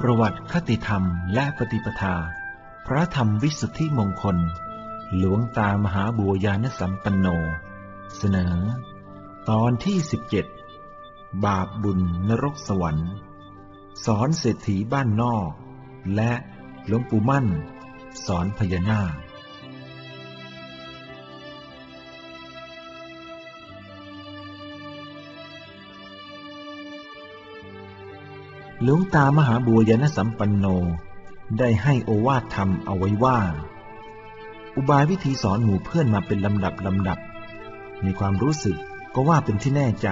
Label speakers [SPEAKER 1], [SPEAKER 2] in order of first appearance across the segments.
[SPEAKER 1] ประวัติคติธรรมและปฏิปทา พระธรรมวิสุทธิมงคล หลวงตามหาบัวยานสัมปันโน เสนอ ตอนที่17บาปบุญนรกสวรรค์ สอนเศรษฐีบ้านนอก และหลวงปู่มั่น สอนพญานาค หลวงตามหาบัวยานสัมปันโน ได้ให้โอวาทธรรมเอาไว้ว่า อุบายวิธีสอนหมู่เพื่อนมาเป็นลำดับลำดับ มีความรู้สึกก็ว่าเป็นที่แน่ใจ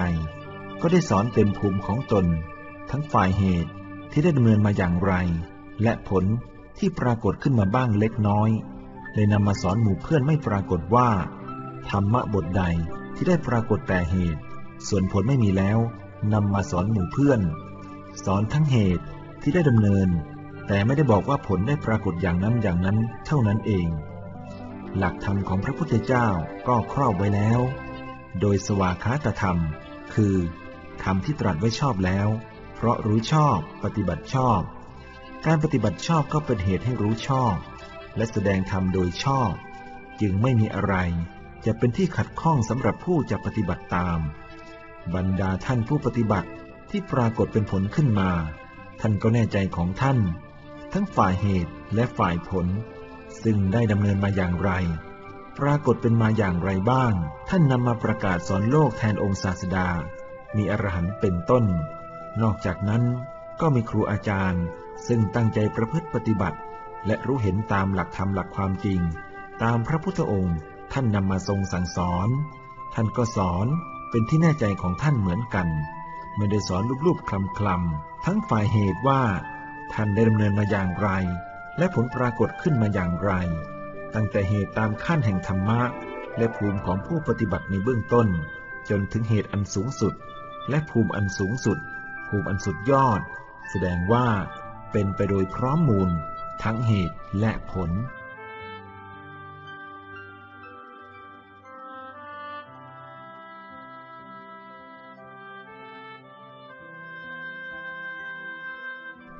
[SPEAKER 1] ก็ได้สอนเต็มภูมิของตน ทั้งฝ่ายเหตุที่ได้ดำเนินมาอย่างไร และผลที่ปรากฏขึ้นมาบ้างเล็กน้อยเลยนำมาสอนหมู่เพื่อนไม่ปรากฏว่า ธรรมะบทใดที่ได้ปรากฏแต่เหตุ ส่วนผลไม่มีแล้วนำมาสอนหมู่เพื่อน สอนทั้งเหตุที่ได้ดำเนิน แต่ไม่ได้บอกว่าผลได้ปรากฏอย่างนั้นอย่างนั้นเท่านั้นเอง หลักธรรมของพระพุทธเจ้าก็ครอบไว้แล้ว โดยสวากขาตธรรม คือธรรมที่ตรัสไว้ชอบแล้ว เพราะรู้ชอบปฏิบัติชอบ การปฏิบัติชอบก็เป็นเหตุให้รู้ชอบ และแสดงธรรมโดยชอบ จึงไม่มีอะไรจะเป็นที่ขัดข้องสำหรับผู้จะปฏิบัติตาม บรรดาท่านผู้ปฏิบัติ ที่ปรากฏเป็นผลขึ้นมา ท่านก็แน่ใจของท่าน ทั้งฝ่ายเหตุและฝ่ายผล ซึ่งได้ดำเนินมาอย่างไร ปรากฏเป็นมาอย่างไรบ้าง ท่านนำมาประกาศสอนโลกแทนองค์ศาสดา มีอรหันต์เป็นต้น นอกจากนั้นก็มีครูอาจารย์ ซึ่งตั้งใจประพฤติปฏิบัติ และรู้เห็นตามหลักธรรมหลักความจริง ตามพระพุทธองค์ท่านนำมาทรงสั่งสอน ท่านก็สอนเป็นที่แน่ใจของท่านเหมือนกัน ไม่ได้สอนรูปๆคลำๆทั้งฝ่ายเหตุว่า ท่านได้ดำเนินมาอย่างไร และผลปรากฏขึ้นมาอย่างไร ตั้งแต่เหตุตามขั้นแห่งธรรมะ และภูมิของผู้ปฏิบัติในเบื้องต้น จนถึงเหตุอันสูงสุด และภูมิอันสูงสุด ภูมิอันสุดยอด แสดงว่าเป็นไปโดยพร้อมมูล ทั้งเหตุและผล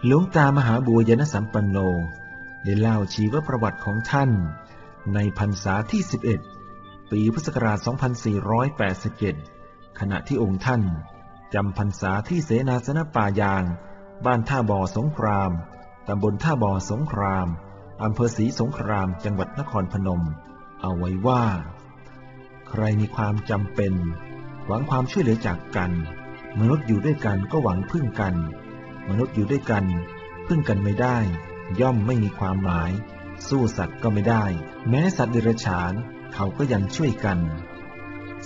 [SPEAKER 1] หลวงตามหาบัวยนสัมปันโน ได้เล่าชีวประวัติของท่าน ในพรรษาที่ 11 ปีพุทธศักราช 2487 ขณะที่องค์ท่านจำพรรษาที่เสนาสนป่ายาง บ้านท่าบ่อสงคราม ตำบลท่าบ่อสงคราม อำเภอศรีสงคราม จังหวัดนครพนม เอาไว้ว่า ใครมีความจำเป็น หวังความช่วยเหลือจากกัน มนุษย์อยู่ด้วยกันก็หวังพึ่งกัน มนุษย์อยู่ด้วยกัน พึ่งกันไม่ได้ ย่อมไม่มีความหมาย สู้สัตว์ก็ไม่ได้ แม้สัตว์เดรัจฉาน เขาก็ยังช่วยกัน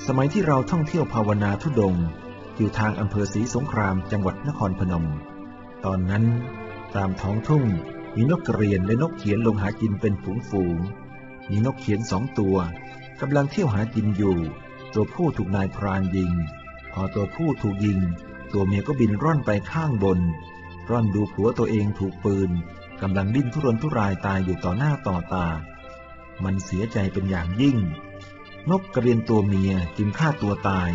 [SPEAKER 1] สมัยที่เราท่องเที่ยวภาวนาทุดง อยู่ทางอำเภอศรีสงครามจังหวัดนครพนม ตอนนั้น ตามท้องทุ่งมีนกกระเรียนและนกเขียนลงหากินเป็นฝูงฝูง มีนกเขียนสองตัวกำลังเที่ยวหากินอยู่ ตัวผู้ถูกนายพรานยิง พอตัวผู้ถูกยิง ตัวเมียก็บินร่อนไปข้างบน ร่อนดูผัวตัวเองถูกปืนกำลังดิ้นทุรนทุรายตายอยู่ต่อหน้าต่อตา มันเสียใจเป็นอย่างยิ่ง นกกระเรียนตัวเมียจึงฆ่าตัวตาย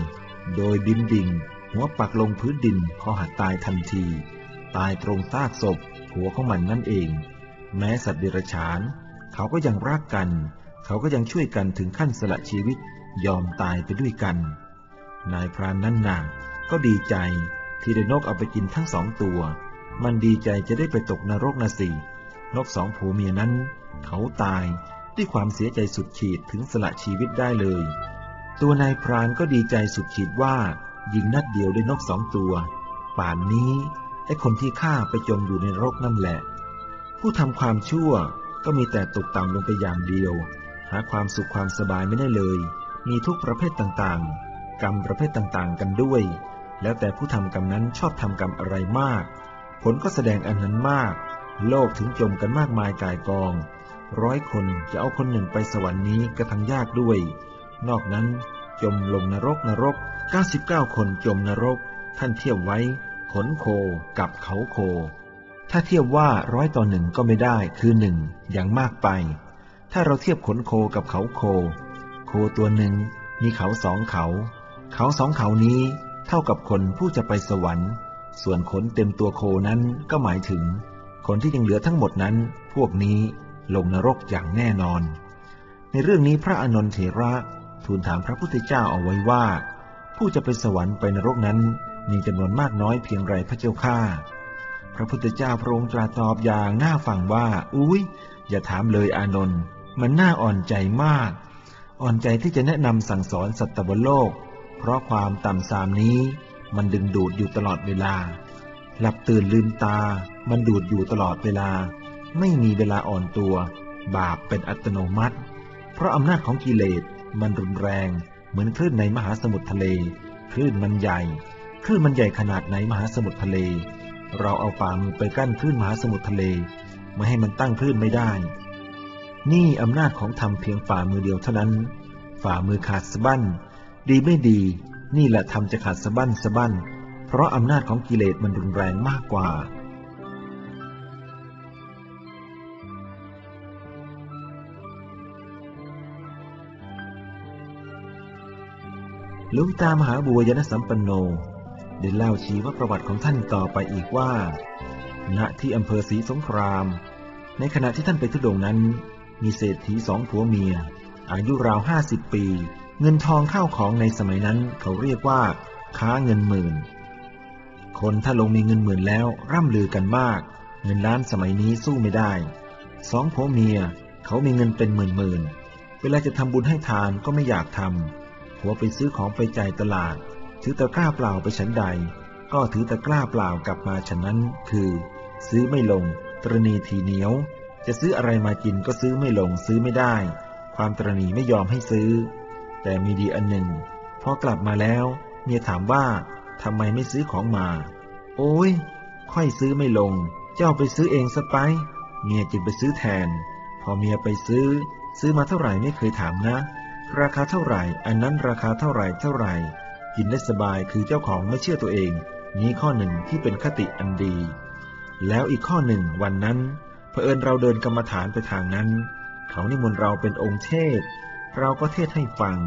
[SPEAKER 1] โดยบินดิ่ง หัวปักลงพื้นดินคอหักตายทันที ตายตรงซากศพผัวของมันนั่นเอง แม้สัตว์เดรัจฉาน เขาก็ยังรักกัน เขาก็ยังช่วยกันถึงขั้นสละชีวิตยอมตายไปด้วยกัน นายพรานนั่นนา ก็ดีใจที่ได้นกเอาไปกินทั้งสองตัว มันดีใจจะได้ไปตกนรกนะสินกสองผัวเมียนั้น เขาตายด้วยความเสียใจสุดขีดถึงสละชีวิตได้เลย ตัวนายพรานก็ดีใจสุดขีดว่ายิงนัดเดียวได้นกสองตัว ป่านนี้ไอ้คนที่ฆ่าไปจมอยู่ในรกนั่นแหละ ผู้ทำความชั่วก็มีแต่ตกต่ำลงไปอย่างเดียว หาความสุขความสบายไม่ได้เลย มีทุกประเภทต่างๆ กรรมประเภทต่างๆ กันด้วย แล้วแต่ผู้ทำกรรมนั้นชอบทำกรรมอะไรมาก ผลก็แสดงอันนั้นมาก โลกถึงจมกันมากมายกายกอง ร้อยคนจะเอาคนหนึ่งไปสวรรค์นี้ก็ทั้งยากด้วย นอกนั้นจมลงนรกนรก 99 คนจมนรก ท่านเทียบไว้ ขนโคกับเขาโค ถ้าเทียบว่าร้อยต่อหนึ่งก็ไม่ได้คือหนึ่งอย่างมากไป ถ้าเราเทียบขนโคกับเขาโค โคตัวหนึ่งมีเขาสองเขา เขาสองเขานี้ เท่ากับคนผู้จะไปสวรรค์ ส่วนขนเต็มตัวโคนั้นก็หมายถึง คนที่ยังเหลือทั้งหมดนั้น พวกนี้ลงนรกอย่างแน่นอน ในเรื่องนี้พระอนนทเถระทูลถามพระพุทธเจ้าเอาไว้ว่า ผู้จะไปสวรรค์ไปนรกนั้นมีจำนวนมากน้อยเพียงไรพระเจ้าข้าพระพุทธเจ้าพระองค์ตรัสตอบอย่างน่าฟังว่า อุ้ยอย่าถามเลยอานนท์มันน่าอ่อนใจมาก อ่อนใจที่จะแนะนำสั่งสอนสัตว์บนโลก เพราะความต่ำสามนี้ มันดึงดูดอยู่ตลอดเวลา หลับตื่นลืมตา มันดูดอยู่ตลอดเวลา ไม่มีเวลาอ่อนตัว บาปเป็นอัตโนมัติ เพราะอำนาจของกิเลสมันรุนแรง เหมือนคลื่นในมหาสมุทรทะเล คลื่นมันใหญ่ คลื่นมันใหญ่ขนาดไหนมหาสมุทรทะเล เราเอาฝ่ามือไปกั้นคลื่นมหาสมุทรทะเลไม่ให้มันตั้งคลื่นไม่ได้ นี่อำนาจของธรรมเพียงฝ่ามือเดียวเท่านั้น ฝ่ามือขาดสะบั้น ดีไม่ดี นี่แหละธรรมจะขาดสะบั้นสะบั้น เพราะอำนาจของกิเลสมันรุนแรงมากกว่าหลวงตามหาบัวยนสัมปันโน ได้เล่าชีวประวัติของท่านต่อไปอีกว่า ณ ที่อำเภอศรีสงคราม ในขณะที่ท่านไปทุดงนั้น มีเศรษฐีสองผัวเมีย อายุราวห้าสิบปี เงินทองเข้าของในสมัยนั้นเขาเรียกว่า ค้าเงินหมื่น คนถ้าลงมีเงินหมื่นแล้วร่ำลือกันมาก เงินล้านสมัยนี้สู้ไม่ได้สองผัวเมียเขามีเงินเป็นหมื่นหมื่นเวลาจะทำบุญให้ทานก็ไม่อยากทำผัวไปซื้อของไปจ่ายตลาด ถือตะกร้าเปล่าไปฉันใด ก็ถือตะกร้าเปล่ากลับมาฉะนั้น คือ ซื้อไม่ลง ตรณีทีเหนียว จะซื้ออะไรมากินก็ซื้อไม่ลงซื้อไม่ได้ ความตรณีไม่ยอมให้ซื้อ แต่มีดีอันหนึ่งพอกลับมาแล้ว เมียถามว่าทำไมไม่ซื้อของมา โอ้ยค่อยซื้อไม่ลง เจ้าไปซื้อเองสไป เมียจึงไปซื้อแทน พอเมียไปซื้อ ซื้อมาเท่าไหร่ไม่เคยถามนะ ราคาเท่าไหร่ อันนั้นราคาเท่าไหร่เท่าไหร่ กินได้สบายคือเจ้าของไม่เชื่อตัวเอง นี้ข้อหนึ่งที่เป็นคติอันดี แล้วอีกข้อหนึ่งวันนั้นเผอิญเราเดินกรรมฐานไปทางนั้น เขานิมนต์เราเป็นองค์เทศ เราก็เทศให้ฟัง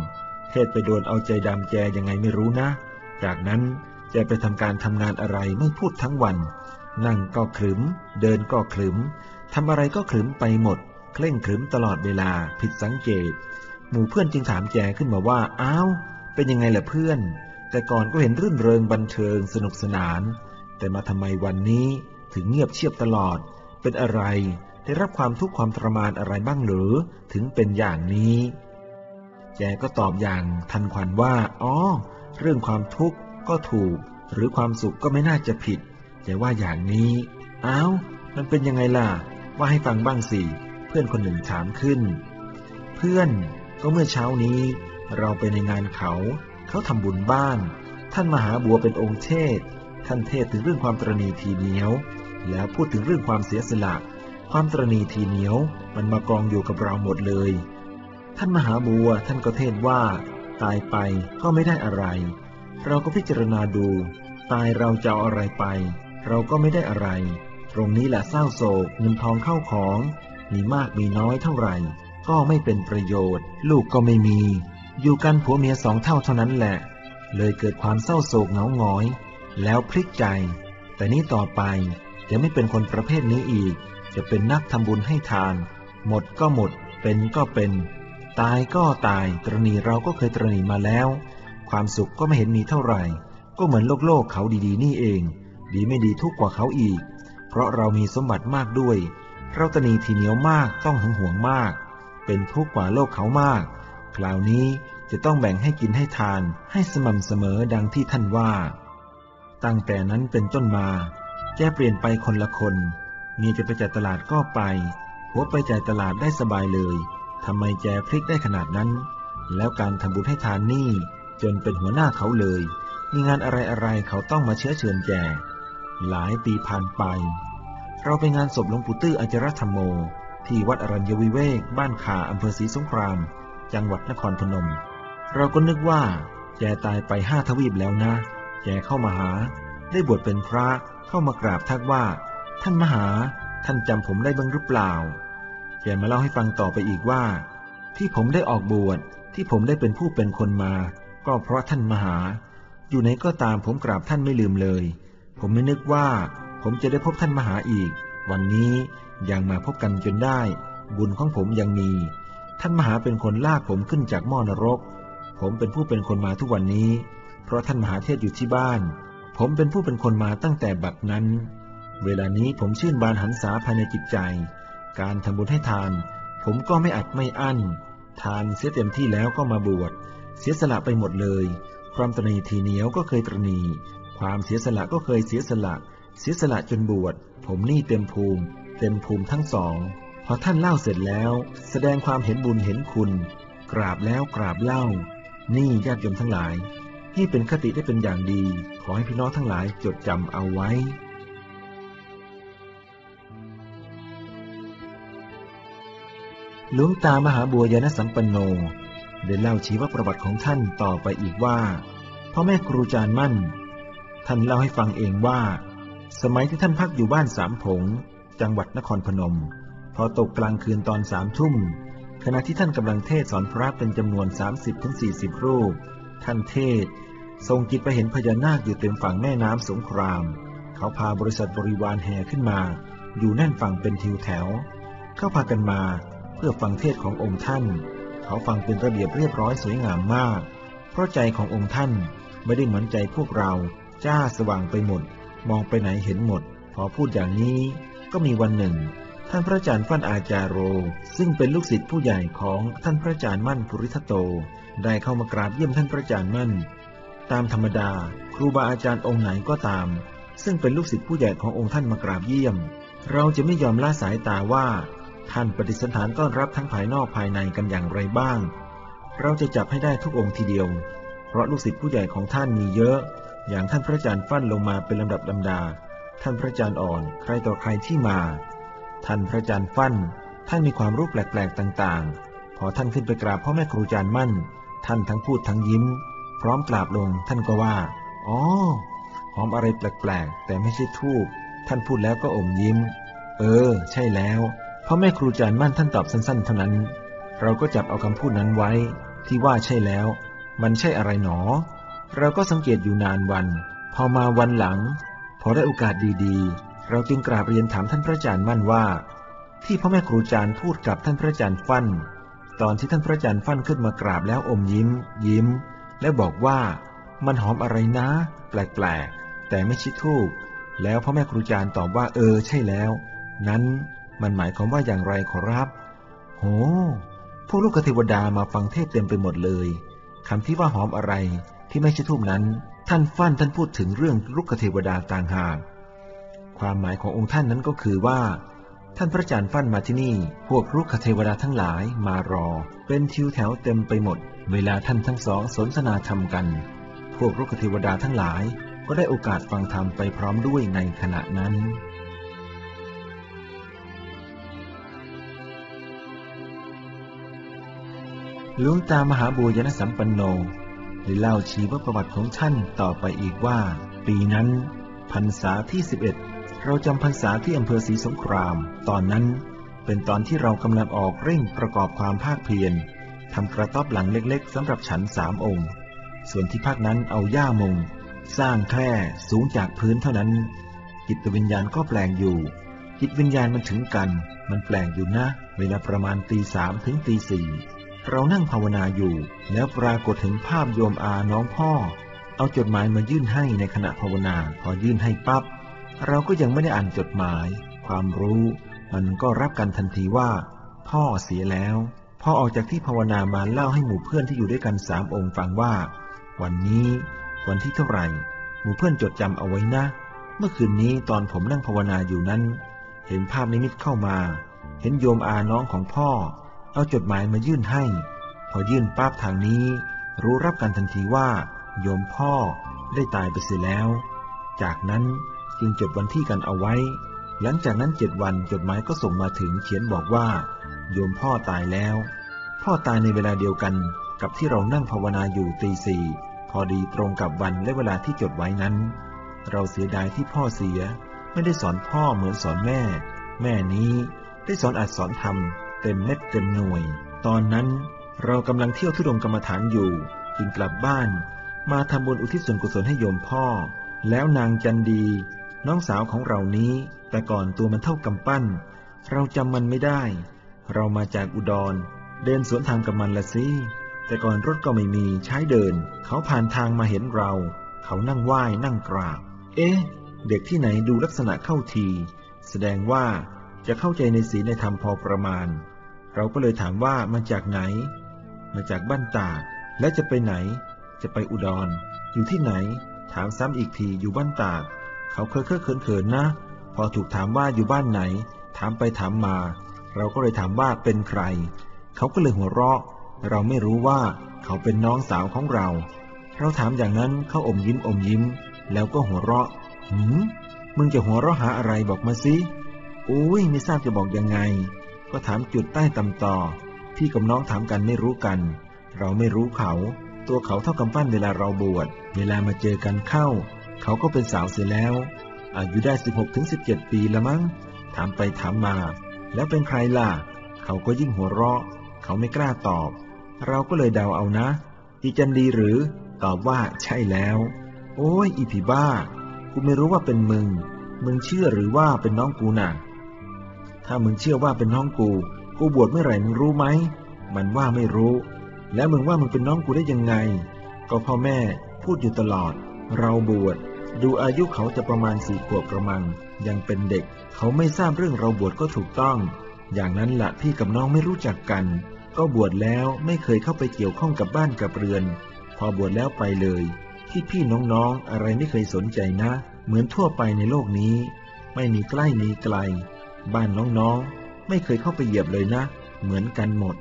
[SPEAKER 1] เทศไปโดนเอาใจดำแจยังไงไม่รู้นะ จากนั้นจะไปทำการทำงานอะไรไม่พูดทั้งวัน นั่งก็ขรึม เดินก็ขรึมทำอะไรก็ขรึมไปหมด เคร่งขรึมตลอดเวลาผิดสังเกต หมู่เพื่อนจึงถามแจขึ้นมาว่าอ้าวเป็นยังไงล่ะเพื่อน แต่ก่อนก็เห็นรื่นเริงบันเทิงสนุกสนาน แต่มาทำไมวันนี้ถึงเงียบเชียบตลอด เป็นอะไรได้รับความทุกข์ความทรมานอะไรบ้างหรือ ถึงเป็นอย่างนี้ แจก็ตอบอย่างทันควันว่า อ๋อ เรื่องความทุกข์ก็ถูก หรือความสุขก็ไม่น่าจะผิดแต่ว่าอย่างนี้ อ้าว มันเป็นยังไงล่ะ ว่าให้ฟังบ้างสิ เพื่อนคนหนึ่งถามขึ้น เพื่อนก็เมื่อเช้านี้ เราไปในงานเขา เขาทำบุญบ้าน ท่านมหาบัวเป็นองค์เทศ ท่านเทศถึงเรื่องความตรณีทีเหนียว แล้วพูดถึงเรื่องความเสียสละ ความตรณีทีเหนียว มันมากองอยู่กับเราหมดเลย ท่านมหาบัวท่านก็เทศว่า ตายไปก็ไม่ได้อะไร เราก็พิจารณาดู ตายเราจะเอาอะไรไป เราก็ไม่ได้อะไร ตรงนี้แหละเศร้าโศกเงินทองเข้าของ มีมากมีน้อยเท่าไหร่ ก็ไม่เป็นประโยชน์ ลูกก็ไม่มี อยู่กันผัวเมียสองเท่าเท่านั้นแหละ เลยเกิดความเศร้าโศกเหงาหงอย แล้วพลิกใจ แต่นี้ต่อไปจะไม่เป็นคนประเภทนี้อีก จะเป็นนักทำบุญให้ทาน หมดก็หมด เป็นก็เป็น ตายก็ตาย ตรณีเราก็เคยตรณีมาแล้ว ความสุขก็ไม่เห็นมีเท่าไหร่ ก็เหมือนโลกโลกเขาดีๆ นี่เอง ดีไม่ดีทุกกว่าเขาอีก เพราะเรามีสมบัติมากด้วย เราตนีทีเหนียวมากต้องหึงหวงมาก เป็นทุกข์กว่าโลกเขามาก คราวนี้จะต้องแบ่งให้กินให้ทาน ให้สม่ำเสมอดังที่ท่านว่า ตั้งแต่นั้นเป็นต้นมาแกเปลี่ยนไปคนละคน มีจะไปจ่ายตลาดก็ไป หัวไปจ่ายตลาดได้สบายเลย ทำไมแจพลิกได้ขนาดนั้น แล้วการทำบุญให้ทานนี่จนเป็นหัวหน้าเขาเลย มีงานอะไรอะไรเขาต้องมาเชื้อเชิญแจหลายปีผ่านไป เราไปงานศพหลวงปู่ตื้ออาจารธรรมโม ที่วัดอรัญญวิเวก บ้านขาอำเภอศรีสงคราม จังหวัดนครพนม เราก็นึกว่า แกตายไปห้าทวีปแล้วนะ แกเข้ามาหา ได้บวชเป็นพระเข้ามากราบทักว่า ท่านมหา ท่านจำผมได้บ้างหรือเปล่า แกมาเล่าให้ฟังต่อไปอีกว่า ที่ผมได้ออกบวชที่ผมได้เป็นผู้เป็นคนมา ก็เพราะท่านมหา อยู่ไหนก็ตามผมกราบท่านไม่ลืมเลย ผมไม่นึกว่า ผมจะได้พบท่านมหาอีก วันนี้ยังมาพบกันจนได้ บุญของผมยังมี ท่านมหาเป็นคนลากผมขึ้นจากหม้อนรก ผมเป็นผู้เป็นคนมาทุกวันนี้ เพราะท่านมหาเทศอยู่ที่บ้าน ผมเป็นผู้เป็นคนมาตั้งแต่บัดนั้น เวลานี้ผมชื่นบานหันษาภายในจิตใจ การทำบุญให้ทาน ผมก็ไม่อัดไม่อั้น ทานเสียเต็มที่แล้วก็มาบวช เสียสละไปหมดเลย ความตรณีทีเหนียวก็เคยตรณี ความเสียสละก็เคยเสียสละ เสียสละจนบวช ผมนี่เต็มภูมิ เต็มภูมิทั้งสอง พอท่านเล่าเสร็จแล้ว แสดงความเห็นบุญเห็นคุณ กราบแล้วกราบเล่า นี่ญาติโยมทั้งหลายนี่เป็นคติได้เป็นอย่างดี ขอให้พี่น้องทั้งหลายจดจำเอาไว้ หลวงตามหาบัวยานสัมปันโนได้เล่าชีวประวัติของท่านต่อไปอีกว่าพ่อแม่ครูจารย์มั่น ท่านเล่าให้ฟังเองว่า สมัยที่ท่านพักอยู่บ้านสามผง จังหวัดนครพนม พอตกกลางคืนตอนสามทุ่ม ขณะที่ท่านกำลังเทศสอนพระเป็นจำนวน 30-40 รูป ท่านเทศทรงจิตไปเห็นพญานาคอยู่เต็มฝั่งแม่น้ำสงคราม เขาพาบริษัทบริวารแห่ขึ้นมา อยู่แน่นฝั่งเป็นทิวแถว เข้าพากันมา เพื่อฟังเทศขององค์ท่าน เขาฟังเป็นระเบียบเรียบร้อยสวยงามมาก เพราะใจขององค์ท่านไม่ได้เหมือนใจพวกเรา จ้าสว่างไปหมด มองไปไหนเห็นหมด พอพูดอย่างนี้ ก็มีวันหนึ่ง ท่านพระอาจารย์ฟั่นอาจารโร ซึ่งเป็นลูกศิษย์ผู้ใหญ่ของท่านพระอาจารย์มั่นภูริทัตโต ได้เข้ามากราบเยี่ยมท่านพระอาจารย์มั่น ตามธรรมดา ครูบาอาจารย์องค์ไหนก็ตาม ซึ่งเป็นลูกศิษย์ผู้ใหญ่ขององค์ท่านมากราบเยี่ยม เราจะไม่ยอมละสายตาว่า ท่านปฏิสันฐานต้อนรับทั้งภายนอกภายในกันอย่างไรบ้าง เราจะจับให้ได้ทุกองค์ทีเดียว เพราะลูกศิษย์ผู้ใหญ่ของท่านมีเยอะ อย่างท่านพระอาจารย์ฟั่นลงมาเป็นลำดับลำดา ท่านพระอาจารย์อ่อนใครต่อใครที่มา ท่านพระอาจารย์ฟั่น ท่านมีความรู้แปลกๆต่างๆ พอท่านขึ้นไปกราบพ่อแม่ครูอาจารย์มั่น ท่านทั้งพูดทั้งยิ้ม พร้อมกราบลง ท่านก็ว่า อ๋อ หอมอะไรแปลกๆ แต่ไม่ใช่ทูบท่านพูดแล้วก็อมยิ้ม เออ ใช่แล้ว พ่อแม่ครูอาจารย์มั่นท่านตอบสั้นๆเท่านั้น เราก็จับเอาคำพูดนั้นไว้ ที่ว่าใช่แล้ว มันใช่อะไรหนอ เราก็สังเกตอยู่นานวัน พอมาวันหลัง พอได้โอกาสดีๆ เราจึงกราบเรียนถามท่านพระอาจารย์มั่นว่า ที่พ่อแม่ครูอาจารย์พูดกับท่านพระอาจารย์ฟั่น ตอนที่ท่านพระอาจารย์ฟั่นขึ้นมากราบแล้วอมยิ้ม ยิ้ม และบอกว่ามันหอมอะไรนะ แปลกๆแต่ไม่ใช่ทูบแล้วพ่อแม่ครูอาจารย์ตอบว่าเออใช่แล้ว นั้น มันหมายความว่าอย่างไรขอรับ โห พวกลูกเทวดามาฟังเทศเต็มไปหมดเลย คำที่ว่าหอมอะไรที่ไม่ใช่ทูบนั้น ท่านฟั่นท่านพูดถึงเรื่องลูกเทวดาต่างหาก ความหมายขององค์ท่านนั้นก็คือว่า ท่านพระอาจารย์ฟั่นมาที่นี่ พวกลูกเทวดาทั้งหลายมารอ เป็นทิวแถวเต็มไปหมด เวลาท่านทั้งสองสนทนาธรรมกัน พวกลูกเทวดาทั้งหลายก็ได้โอกาสฟังธรรมไปพร้อมด้วยในขณะนั้น หลวงตามหาบัวยนสัมปันโนได้เล่าชีวประวัติของท่านต่อไปอีกว่า ปีนั้นพรรษาที่ 11 เราจำพรรษาที่อำเภอศรีสงคราม ตอนนั้นเป็นตอนที่เรากำลังออกเร่งประกอบความภาคเพียรทำกระต๊อบหลังเล็กๆสำหรับฉันสามองค์ ส่วนที่ภาคนั้นเอาหญ้ามง สร้างแคร่สูงจากพื้นเท่านั้น จิตวิญญาณก็แปลงอยู่ จิตวิญญาณมันถึงกัน มันแปลงอยู่นะ เวลาประมาณตีสามถึงตีสี่ เรานั่งภาวนาอยู่ แล้วปรากฏถึงภาพโยมอาน้องพ่อ เอาจดหมายมายื่นให้ในขณะภาวนา พอยื่นให้ปับ๊บเราก็ยังไม่ได้อ่านจดหมาย ความรู้ มันก็รับกันทันทีว่า พ่อเสียแล้ว พ่อออกจากที่ภาวนามาเล่าให้หมู่เพื่อนที่อยู่ด้วยกันสามองค์ฟังว่า วันนี้ วันที่เท่าไหร่ หมู่เพื่อนจดจำเอาไว้นะ เมื่อคืนนี้ตอนผมนั่งภาวนาอยู่นั้น เห็นภาพนิมิตเข้ามา เห็นโยมอาน้องของพ่อ เอาจดหมายมายื่นให้ พอยื่นปั๊บทางนี้ รู้รับกันทันทีว่า โยมพ่อได้ตายไปเสียแล้ว จากนั้นจึงจดวันที่กันเอาไว้ หลังจากนั้นเจ็ดวันจดหมายก็ส่งมาถึงเขียนบอกว่า โยมพ่อตายแล้ว พ่อตายในเวลาเดียวกันกับที่เรานั่งภาวนาอยู่ตีสี่พอดีตรงกับวันและเวลาที่จดไว้นั้น เราเสียดายที่พ่อเสีย ไม่ได้สอนพ่อเหมือนสอนแม่ แม่นี้ได้สอนอัดสอนทำ เต็มเม็ดเต็มหน่วย ตอนนั้นเรากำลังเที่ยวทุดงกรรมฐานอยู่ จึงกลับบ้าน มาทำบุญอุทิศส่วนกุศลให้โยมพ่อ แล้วนางจันดี น้องสาวของเรานี้ แต่ก่อนตัวมันเท่ากำปั้น เราจำมันไม่ได้ เรามาจากอุดร เดินสวนทางกับมันละสิแต่ก่อนรถก็ไม่มีใช้เดิน เขาผ่านทางมาเห็นเรา เขานั่งไหว้นั่งกราบ เอ๊ะ เด็กที่ไหนดูลักษณะเข้าที แสดงว่า จะเข้าใจในศีลในธรรมพอประมาณ เราก็เลยถามว่ามาจากไหน มาจากบ้านตาก และจะไปไหน จะไปอุดรอยู่ที่ไหน ถามซ้ำอีกทีอยู่บ้านตาก เขาเคอะเคอะเขินเขินๆนะ พอถูกถามว่าอยู่บ้านไหน ถามไปถามมา เราก็เลยถามว่าเป็นใคร เขาก็เลยหัวเราะ เราไม่รู้ว่าเขาเป็นน้องสาวของเรา เราถามอย่างนั้นเขาอมยิ้มอมยิ้ม แล้วก็หัวเราะหืมมึงจะหัวเราะหาอะไรบอกมาสิ อุ้ยไม่ทราบจะบอกยังไง ก็ถามจุดใต้ตำต่อ พี่กับน้องถามกันไม่รู้กัน เราไม่รู้เขา ตัวเขาเท่ากำปั้นเวลาเราบวช เวลามาเจอกันเข้า เขาก็เป็นสาวเสียแล้ว อายุได้ 16ถึง17 ปีละมั้ง ถามไปถามมา แล้วเป็นใครล่ะ เขาก็ยิ่งหัวเราะ เขาไม่กล้าตอบ เราก็เลยเดาเอานะ อีจันดีหรือ ตอบว่าใช่แล้ว โอ้ยอีผีบ้า กูไม่รู้ว่าเป็นมึง มึงเชื่อหรือว่าเป็นน้องกูน่ะ ถ้ามึงเชื่อว่าเป็นน้องกู กูบวชเมื่อไหร่มึงรู้ไหม มันว่าไม่รู้ แล้วมึงว่ามึงเป็นน้องกูได้ยังไง ก็พ่อแม่พูดอยู่ตลอด เราบวช ดูอายุเขาจะประมาณสี่ขวบกระมัง ยังเป็นเด็ก เขาไม่ทราบเรื่องเราบวชก็ถูกต้อง อย่างนั้นละพี่กับน้องไม่รู้จักกัน ก็บวชแล้วไม่เคยเข้าไปเกี่ยวข้องกับบ้านกับเรือน พอบวชแล้วไปเลยพี่พี่น้องๆ อะไรไม่เคยสนใจนะ เหมือนทั่วไปในโลกนี้ ไม่มีใกล้มีไกล บ้านน้องๆ ไม่เคยเข้าไปเหยียบเลยนะ เหมือนกันหมด